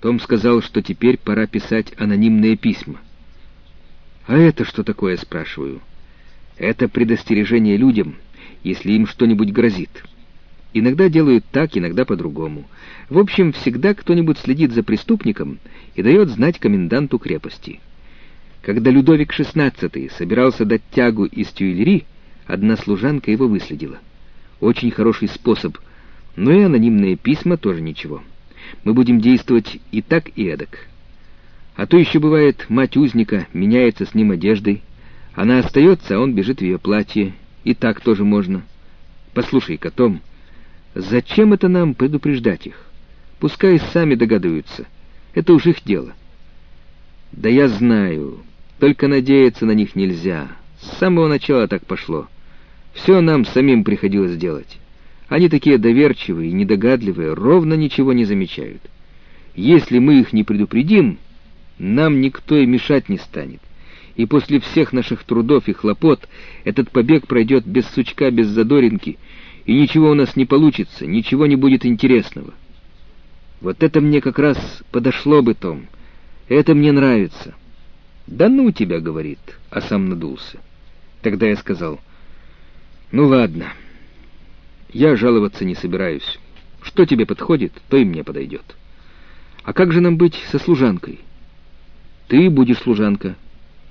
Том сказал, что теперь пора писать анонимные письма. «А это что такое?» — спрашиваю. «Это предостережение людям, если им что-нибудь грозит. Иногда делают так, иногда по-другому. В общем, всегда кто-нибудь следит за преступником и дает знать коменданту крепости. Когда Людовик XVI собирался дать тягу из Тюильри, одна служанка его выследила. Очень хороший способ, но и анонимные письма тоже ничего. Мы будем действовать и так, и эдак. А то еще бывает, мать узника меняется с ним одеждой. Она остается, а он бежит в ее платье. И так тоже можно. Послушай-ка, Том, зачем это нам предупреждать их? Пускай сами догадываются. Это уж их дело. Да я знаю. Только надеяться на них нельзя. С самого начала так пошло. Все нам самим приходилось делать. Они такие доверчивые недогадливые, ровно ничего не замечают. Если мы их не предупредим, нам никто и мешать не станет. И после всех наших трудов и хлопот этот побег пройдет без сучка, без задоринки, и ничего у нас не получится, ничего не будет интересного. Вот это мне как раз подошло бы, Том. Это мне нравится. «Да ну тебя», — говорит, а сам надулся. Тогда я сказал, «Ну ладно, я жаловаться не собираюсь. Что тебе подходит, то и мне подойдет. А как же нам быть со служанкой?» Ты будешь служанка.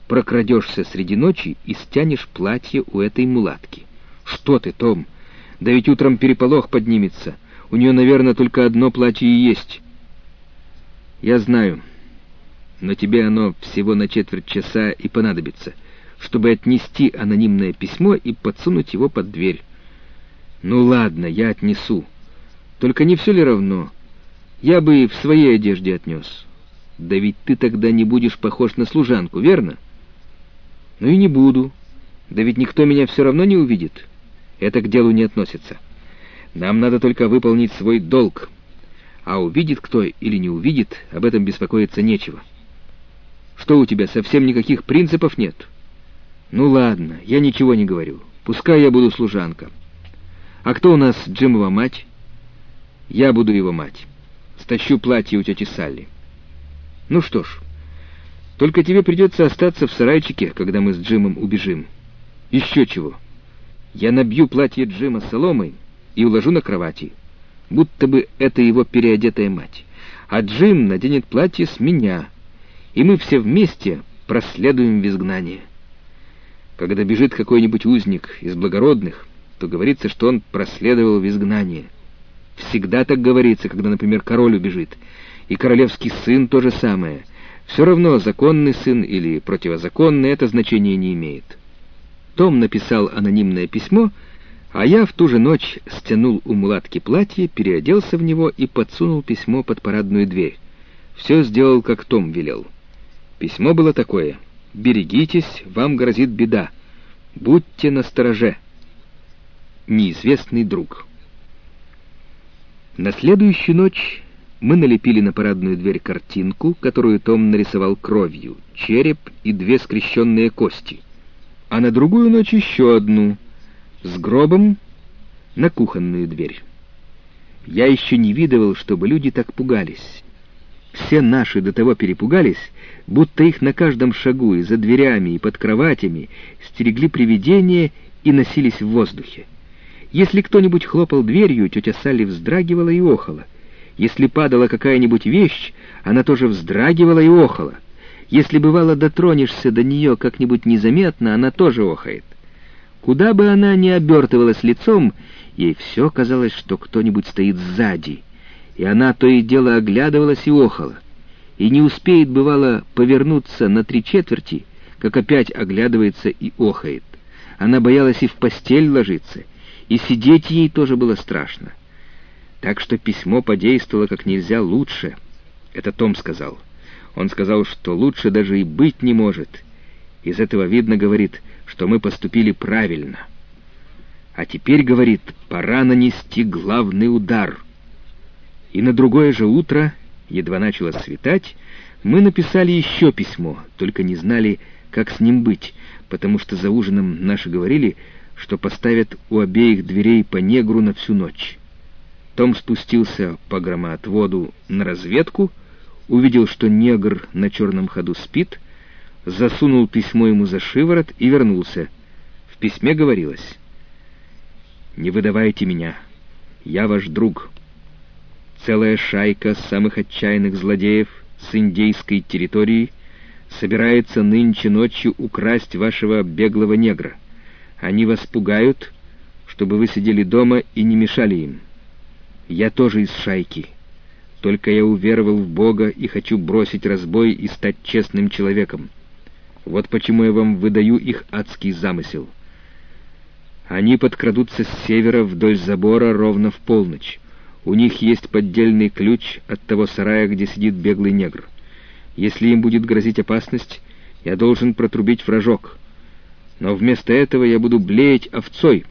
Прокрадешься среди ночи и стянешь платье у этой мулатки. Что ты, Том? Да ведь утром переполох поднимется. У нее, наверное, только одно платье и есть. Я знаю. Но тебе оно всего на четверть часа и понадобится, чтобы отнести анонимное письмо и подсунуть его под дверь. Ну ладно, я отнесу. Только не все ли равно? Я бы в своей одежде отнес. Да ведь ты тогда не будешь похож на служанку, верно? Ну и не буду. Да ведь никто меня все равно не увидит. Это к делу не относится. Нам надо только выполнить свой долг. А увидит кто или не увидит, об этом беспокоиться нечего. Что у тебя, совсем никаких принципов нет? Ну ладно, я ничего не говорю. Пускай я буду служанка. А кто у нас Джимова мать? Я буду его мать. Стащу платье у тети Салли. Ну что ж, только тебе придется остаться в сарайчике, когда мы с Джимом убежим. Еще чего. Я набью платье Джима соломой и уложу на кровати, будто бы это его переодетая мать. А Джим наденет платье с меня, и мы все вместе проследуем в изгнание. Когда бежит какой-нибудь узник из благородных, то говорится, что он проследовал в изгнание. Всегда так говорится, когда, например, король убежит — и королевский сын то же самое. Все равно законный сын или противозаконный это значение не имеет. Том написал анонимное письмо, а я в ту же ночь стянул у мулатки платье, переоделся в него и подсунул письмо под парадную дверь. Все сделал, как Том велел. Письмо было такое. «Берегитесь, вам грозит беда. Будьте настороже». Неизвестный друг. На следующую ночь мы налепили на парадную дверь картинку, которую Том нарисовал кровью, череп и две скрещенные кости. А на другую ночь еще одну, с гробом на кухонную дверь. Я еще не видывал, чтобы люди так пугались. Все наши до того перепугались, будто их на каждом шагу и за дверями, и под кроватями стерегли привидения и носились в воздухе. Если кто-нибудь хлопал дверью, тетя Салли вздрагивала и охала. Если падала какая-нибудь вещь, она тоже вздрагивала и охала. Если, бывало, дотронешься до нее как-нибудь незаметно, она тоже охает. Куда бы она ни обертывалась лицом, ей все казалось, что кто-нибудь стоит сзади, и она то и дело оглядывалась и охала. И не успеет, бывало, повернуться на три четверти, как опять оглядывается и охает. Она боялась и в постель ложиться, и сидеть ей тоже было страшно. Так что письмо подействовало как нельзя лучше. Это Том сказал. Он сказал, что лучше даже и быть не может. Из этого видно, говорит, что мы поступили правильно. А теперь, говорит, пора нанести главный удар. И на другое же утро, едва начало светать, мы написали еще письмо, только не знали, как с ним быть, потому что за ужином наши говорили, что поставят у обеих дверей по негру на всю ночь. Том спустился по громоотводу на разведку, увидел, что негр на черном ходу спит, засунул письмо ему за шиворот и вернулся. В письме говорилось «Не выдавайте меня, я ваш друг». Целая шайка самых отчаянных злодеев с индейской территории собирается нынче ночью украсть вашего беглого негра. Они вас пугают, чтобы вы сидели дома и не мешали им. Я тоже из шайки. Только я уверовал в Бога и хочу бросить разбой и стать честным человеком. Вот почему я вам выдаю их адский замысел. Они подкрадутся с севера вдоль забора ровно в полночь. У них есть поддельный ключ от того сарая, где сидит беглый негр. Если им будет грозить опасность, я должен протрубить вражок. Но вместо этого я буду блеять овцой,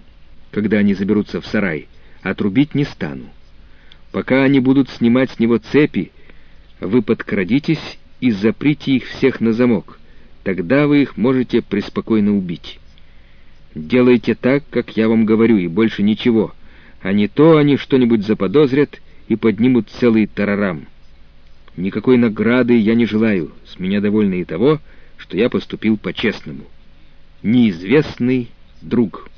когда они заберутся в сарай, а трубить не стану. Пока они будут снимать с него цепи, вы подкрадитесь и заприте их всех на замок. Тогда вы их можете преспокойно убить. Делайте так, как я вам говорю, и больше ничего, а не то они что-нибудь заподозрят и поднимут целый тарарам. Никакой награды я не желаю, с меня довольны и того, что я поступил по-честному. Неизвестный друг».